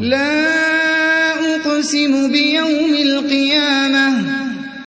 لَا أُقْسِمُ بِيَوْمِ